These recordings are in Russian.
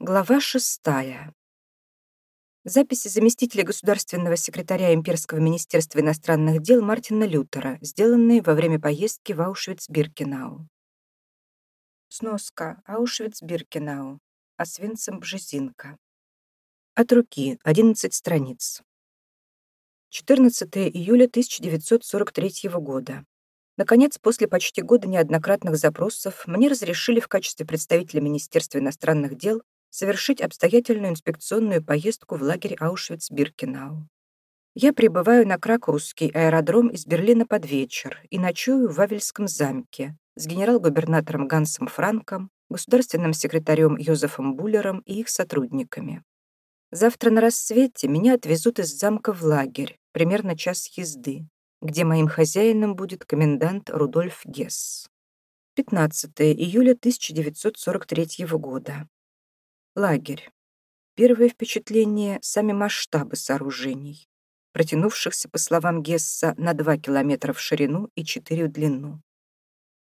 Глава шестая. Записи заместителя государственного секретаря Имперского министерства иностранных дел Мартина Лютера, сделанные во время поездки в Аушвиц-Биркенау. Сноска. Аушвиц-Биркенау. Освенцим-Бжезинка. От руки. 11 страниц. 14 июля 1943 года. Наконец, после почти года неоднократных запросов, мне разрешили в качестве представителя Министерства иностранных дел совершить обстоятельную инспекционную поездку в лагерь Аушвиц-Биркенау. Я прибываю на Краковский аэродром из Берлина под вечер и ночую в Вавельском замке с генерал-губернатором Гансом Франком, государственным секретарем Йозефом Буллером и их сотрудниками. Завтра на рассвете меня отвезут из замка в лагерь, примерно час езды, где моим хозяином будет комендант Рудольф Гесс. 15 июля 1943 года. Лагерь. Первое впечатление — сами масштабы сооружений, протянувшихся, по словам Гесса, на 2 километра в ширину и 4 в длину.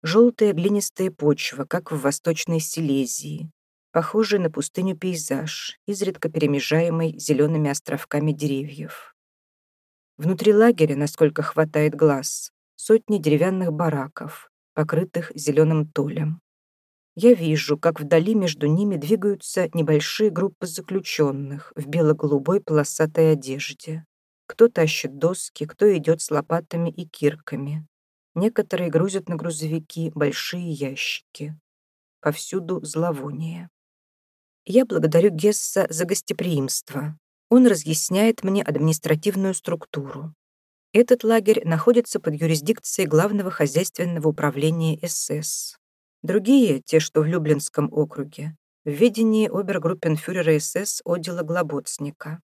Желтая глинистая почва, как в Восточной Силезии, похожий на пустыню пейзаж, изредка перемежаемый зелеными островками деревьев. Внутри лагеря, насколько хватает глаз, сотни деревянных бараков, покрытых зеленым толем. Я вижу, как вдали между ними двигаются небольшие группы заключенных в бело-голубой полосатой одежде. Кто тащит доски, кто идет с лопатами и кирками. Некоторые грузят на грузовики большие ящики. Повсюду зловоние. Я благодарю Гесса за гостеприимство. Он разъясняет мне административную структуру. Этот лагерь находится под юрисдикцией Главного хозяйственного управления СС. Другие, те, что в Люблинском округе, в ведении обергруппенфюрера СС Одила Глоботсника.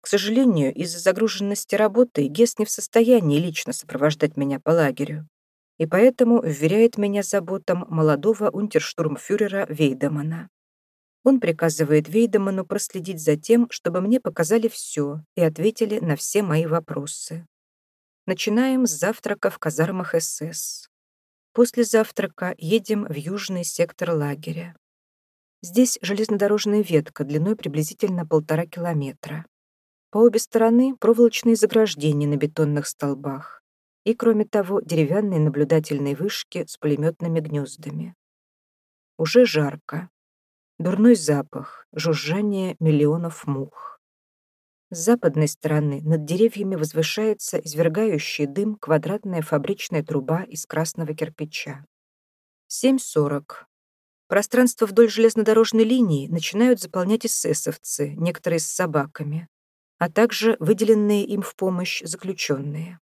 К сожалению, из-за загруженности работы Гес не в состоянии лично сопровождать меня по лагерю, и поэтому вверяет меня заботам молодого унтерштурмфюрера Вейдемана. Он приказывает Вейдеману проследить за тем, чтобы мне показали все и ответили на все мои вопросы. Начинаем с завтрака в казармах СС. После завтрака едем в южный сектор лагеря. Здесь железнодорожная ветка длиной приблизительно полтора километра. По обе стороны проволочные заграждения на бетонных столбах и, кроме того, деревянные наблюдательные вышки с пулеметными гнездами. Уже жарко. Дурной запах, жужжание миллионов мух. С западной стороны над деревьями возвышается извергающий дым квадратная фабричная труба из красного кирпича. 7.40. Пространство вдоль железнодорожной линии начинают заполнять эсэсовцы, некоторые с собаками, а также выделенные им в помощь заключенные.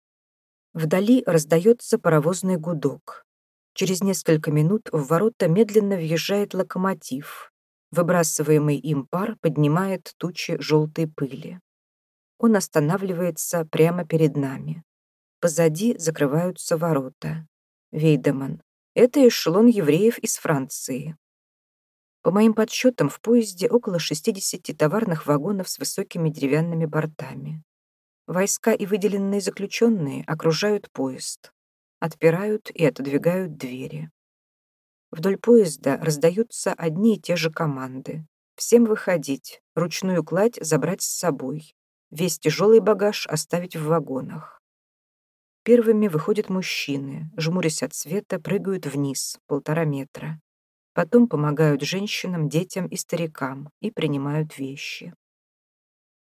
Вдали раздается паровозный гудок. Через несколько минут в ворота медленно въезжает локомотив. Выбрасываемый им пар поднимает тучи желтой пыли. Он останавливается прямо перед нами. Позади закрываются ворота. Вейдеман. Это эшелон евреев из Франции. По моим подсчетам, в поезде около 60 товарных вагонов с высокими деревянными бортами. Войска и выделенные заключенные окружают поезд, отпирают и отодвигают двери. Вдоль поезда раздаются одни и те же команды. Всем выходить, ручную кладь забрать с собой, весь тяжелый багаж оставить в вагонах. Первыми выходят мужчины, жмурясь от света, прыгают вниз, полтора метра. Потом помогают женщинам, детям и старикам и принимают вещи.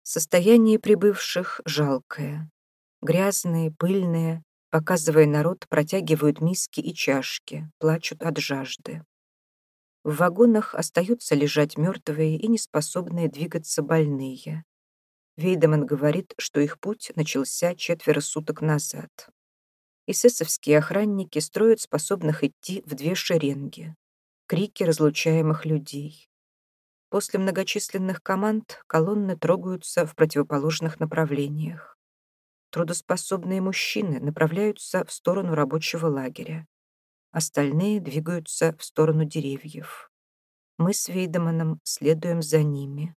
Состояние прибывших жалкое. Грязные, пыльные, показывая народ, протягивают миски и чашки, плачут от жажды. В вагонах остаются лежать мертвые и неспособные двигаться больные. Вейдеман говорит, что их путь начался четверо суток назад. Эсэсовские охранники строят способных идти в две шеренги. Крики разлучаемых людей. После многочисленных команд колонны трогаются в противоположных направлениях. Трудоспособные мужчины направляются в сторону рабочего лагеря. Остальные двигаются в сторону деревьев. Мы с Вейдеманом следуем за ними.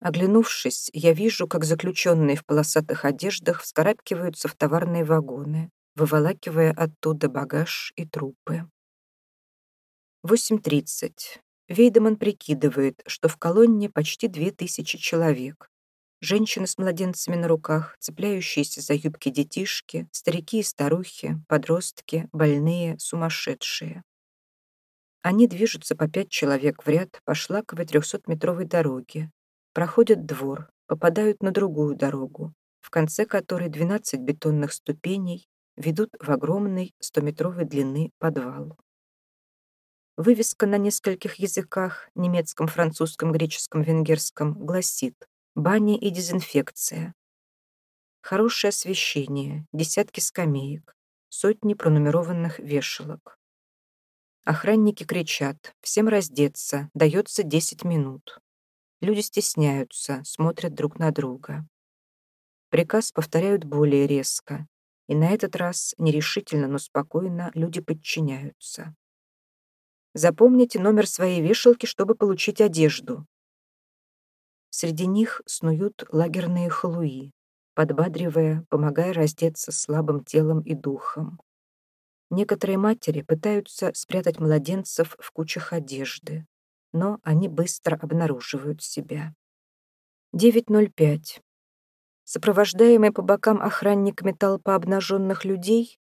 Оглянувшись, я вижу, как заключенные в полосатых одеждах вскарабкиваются в товарные вагоны, выволакивая оттуда багаж и трупы. 8.30. Вейдеман прикидывает, что в колонне почти две тысячи человек. Женщины с младенцами на руках, цепляющиеся за юбки детишки, старики и старухи, подростки, больные, сумасшедшие. Они движутся по пять человек в ряд по шлаковой трехсотметровой дороге, проходят двор, попадают на другую дорогу, в конце которой 12 бетонных ступеней ведут в огромный 100-метровой длины подвал. Вывеска на нескольких языках, немецком, французском, греческом, венгерском, гласит «Баня и дезинфекция». Хорошее освещение, десятки скамеек, сотни пронумерованных вешалок. Охранники кричат «Всем раздеться, дается 10 минут». Люди стесняются, смотрят друг на друга. Приказ повторяют более резко, и на этот раз нерешительно, но спокойно люди подчиняются. Запомните номер своей вешалки, чтобы получить одежду. Среди них снуют лагерные халуи, подбадривая, помогая раздеться слабым телом и духом. Некоторые матери пытаются спрятать младенцев в кучах одежды, но они быстро обнаруживают себя. 9.05. Сопровождаемый по бокам охранниками толпа обнаженных людей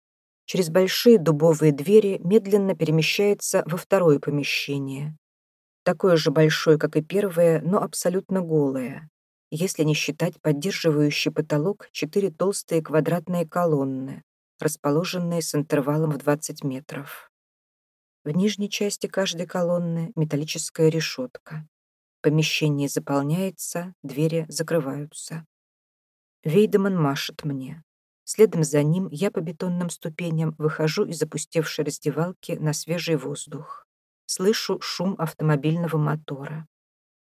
через большие дубовые двери медленно перемещается во второе помещение. Такое же большое, как и первое, но абсолютно голое, если не считать поддерживающий потолок четыре толстые квадратные колонны, расположенные с интервалом в 20 метров. В нижней части каждой колонны металлическая решетка. Помещение заполняется, двери закрываются. Вейдеман машет мне. Следом за ним я по бетонным ступеням выхожу из опустевшей раздевалки на свежий воздух. Слышу шум автомобильного мотора.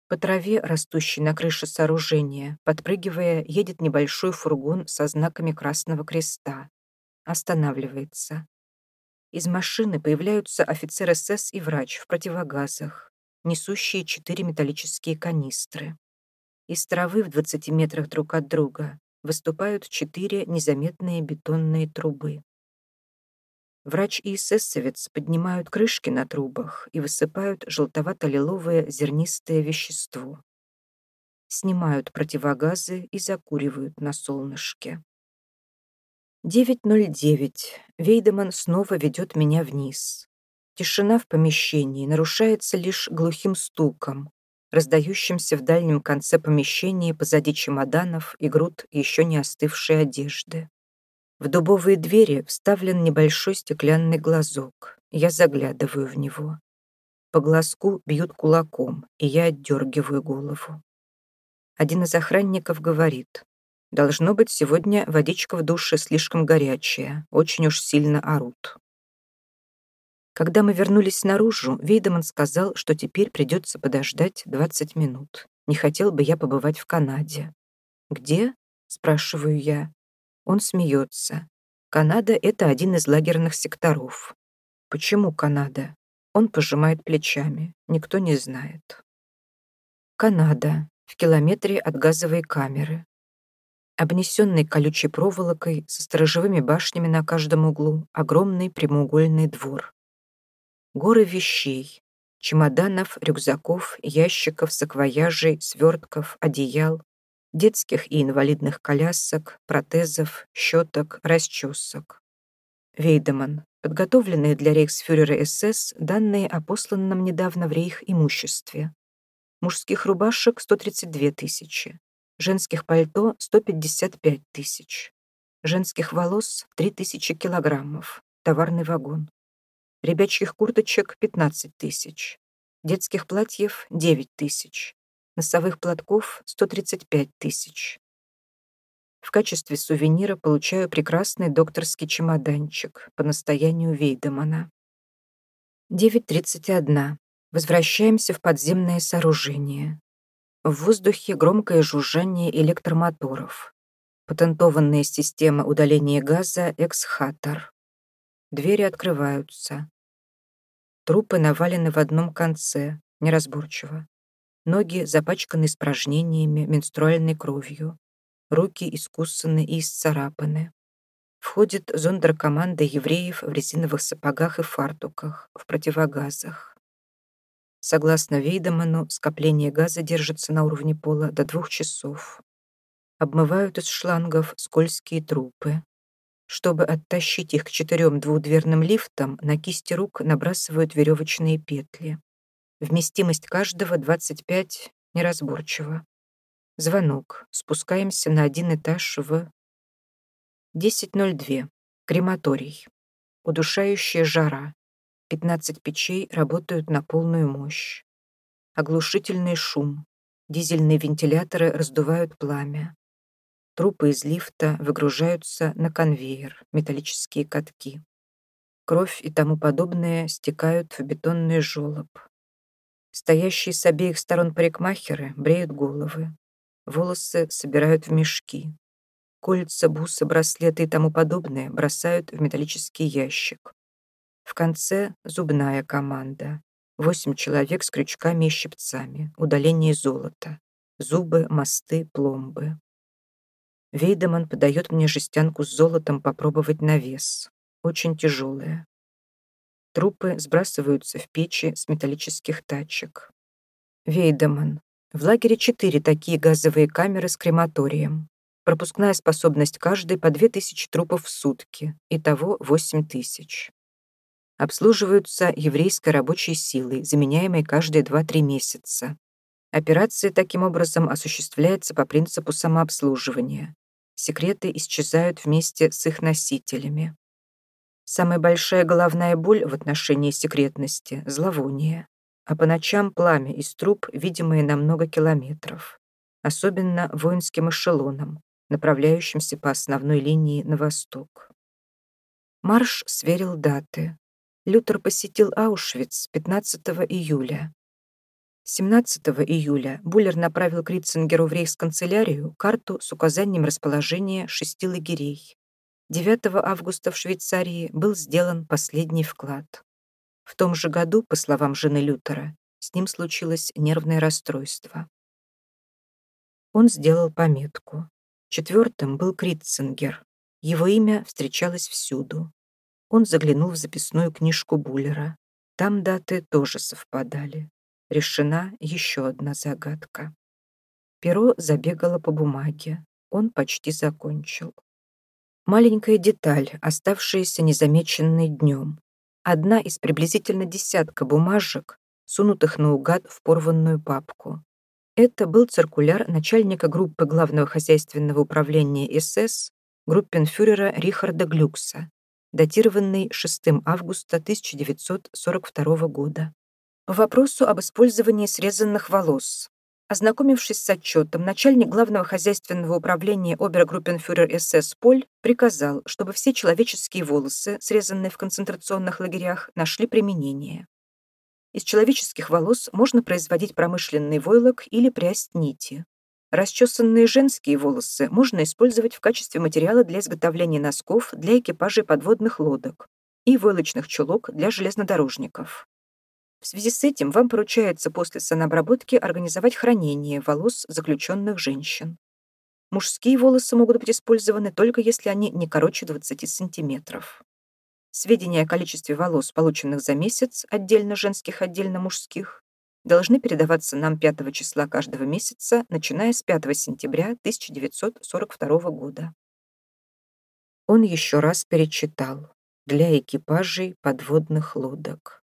По траве, растущей на крыше сооружения, подпрыгивая, едет небольшой фургон со знаками Красного Креста. Останавливается. Из машины появляются офицер СС и врач в противогазах, несущие четыре металлические канистры. Из травы в 20 метрах друг от друга выступают четыре незаметные бетонные трубы. Врач и эсэсовец поднимают крышки на трубах и высыпают желтовато-лиловое зернистое вещество. Снимают противогазы и закуривают на солнышке. 9.09. Вейдеман снова ведет меня вниз. Тишина в помещении нарушается лишь глухим стуком, раздающимся в дальнем конце помещения позади чемоданов и груд еще не остывшей одежды. В дубовые двери вставлен небольшой стеклянный глазок. Я заглядываю в него. По глазку бьют кулаком, и я отдергиваю голову. Один из охранников говорит, «Должно быть, сегодня водичка в душе слишком горячая, очень уж сильно орут». Когда мы вернулись наружу, Вейдеман сказал, что теперь придется подождать 20 минут. Не хотел бы я побывать в Канаде. «Где?» — спрашиваю я. Он смеется. «Канада — это один из лагерных секторов». «Почему Канада?» Он пожимает плечами. Никто не знает. Канада. В километре от газовой камеры. Обнесенный колючей проволокой, со сторожевыми башнями на каждом углу, огромный прямоугольный двор. Горы вещей, чемоданов, рюкзаков, ящиков, саквояжей, свертков, одеял, детских и инвалидных колясок, протезов, щеток, расчесок. Вейдеман. Подготовленные для рейхсфюрера СС данные о посланном недавно в рейх имуществе. Мужских рубашек 132 тысячи, женских пальто 155 тысяч, женских волос 3000 килограммов, товарный вагон ребячьих курточек — 15 тысяч, детских платьев — 9 тысяч, носовых платков — 135 тысяч. В качестве сувенира получаю прекрасный докторский чемоданчик по настоянию Вейдемана. 9.31. Возвращаемся в подземное сооружение. В воздухе громкое жужжание электромоторов. Патентованная система удаления газа «Эксхатор». Двери открываются. Трупы навалены в одном конце, неразборчиво. Ноги запачканы испражнениями, менструальной кровью. Руки искусаны и исцарапаны. Входит зондеркоманда евреев в резиновых сапогах и фартуках, в противогазах. Согласно Вейдеману, скопление газа держится на уровне пола до двух часов. Обмывают из шлангов скользкие трупы. Чтобы оттащить их к четырем двухдверным лифтам, на кисти рук набрасывают веревочные петли. Вместимость каждого 25 неразборчиво. Звонок. Спускаемся на один этаж в 10.02. Крематорий. Удушающая жара. 15 печей работают на полную мощь. Оглушительный шум. Дизельные вентиляторы раздувают пламя. Трупы из лифта выгружаются на конвейер, металлические катки. Кровь и тому подобное стекают в бетонный желоб. Стоящие с обеих сторон парикмахеры бреют головы. Волосы собирают в мешки. Кольца, бусы, браслеты и тому подобное бросают в металлический ящик. В конце зубная команда. Восемь человек с крючками и щипцами. Удаление золота. Зубы, мосты, пломбы. Вейдеман подает мне жестянку с золотом попробовать на вес. Очень тяжелая. Трупы сбрасываются в печи с металлических тачек. Вейдеман. В лагере четыре такие газовые камеры с крематорием. Пропускная способность каждой по 2000 трупов в сутки. Итого 8000. Обслуживаются еврейской рабочей силой, заменяемой каждые 2-3 месяца. Операция таким образом осуществляется по принципу самообслуживания. Секреты исчезают вместе с их носителями. Самая большая головная боль в отношении секретности — зловоние, а по ночам пламя из труб, видимые на много километров, особенно воинским эшелоном, направляющимся по основной линии на восток. Марш сверил даты. Лютер посетил Аушвиц 15 июля. 17 июля Буллер направил к Ритцингеру в рейхсканцелярию карту с указанием расположения шести лагерей. 9 августа в Швейцарии был сделан последний вклад. В том же году, по словам жены Лютера, с ним случилось нервное расстройство. Он сделал пометку. Четвертым был Критцингер. Его имя встречалось всюду. Он заглянул в записную книжку Буллера. Там даты тоже совпадали. Решена еще одна загадка. Перо забегало по бумаге. Он почти закончил. Маленькая деталь, оставшаяся незамеченной днем. Одна из приблизительно десятка бумажек, сунутых наугад в порванную папку. Это был циркуляр начальника группы главного хозяйственного управления СС группенфюрера Рихарда Глюкса, датированный 6 августа 1942 года. Вопросу об использовании срезанных волос Ознакомившись с отчетом, начальник главного хозяйственного управления обергруппенфюрер СС Поль приказал, чтобы все человеческие волосы, срезанные в концентрационных лагерях, нашли применение. Из человеческих волос можно производить промышленный войлок или прясть нити. Расчесанные женские волосы можно использовать в качестве материала для изготовления носков для экипажей подводных лодок и войлочных чулок для железнодорожников. В связи с этим вам поручается после санобработки организовать хранение волос заключенных женщин. Мужские волосы могут быть использованы только если они не короче 20 сантиметров. Сведения о количестве волос, полученных за месяц, отдельно женских, отдельно мужских, должны передаваться нам 5 числа каждого месяца, начиная с 5 сентября 1942 года. Он еще раз перечитал для экипажей подводных лодок.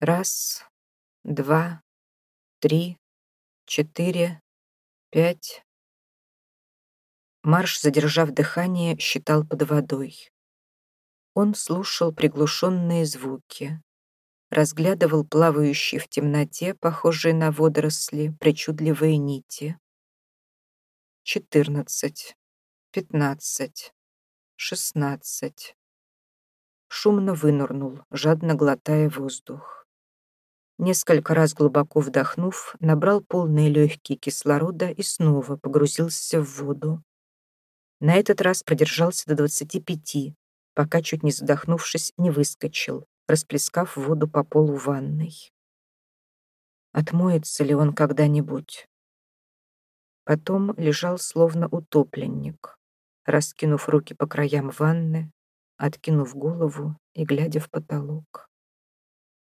Раз, два, три, четыре, пять. Марш, задержав дыхание, считал под водой. Он слушал приглушенные звуки, разглядывал плавающие в темноте, похожие на водоросли, причудливые нити. Четырнадцать, пятнадцать, шестнадцать. Шумно вынырнул, жадно глотая воздух. Несколько раз глубоко вдохнув, набрал полные легкие кислорода и снова погрузился в воду. На этот раз продержался до 25, пока, чуть не задохнувшись, не выскочил, расплескав воду по полу ванной. Отмоется ли он когда-нибудь? Потом лежал словно утопленник, раскинув руки по краям ванны, откинув голову и глядя в потолок.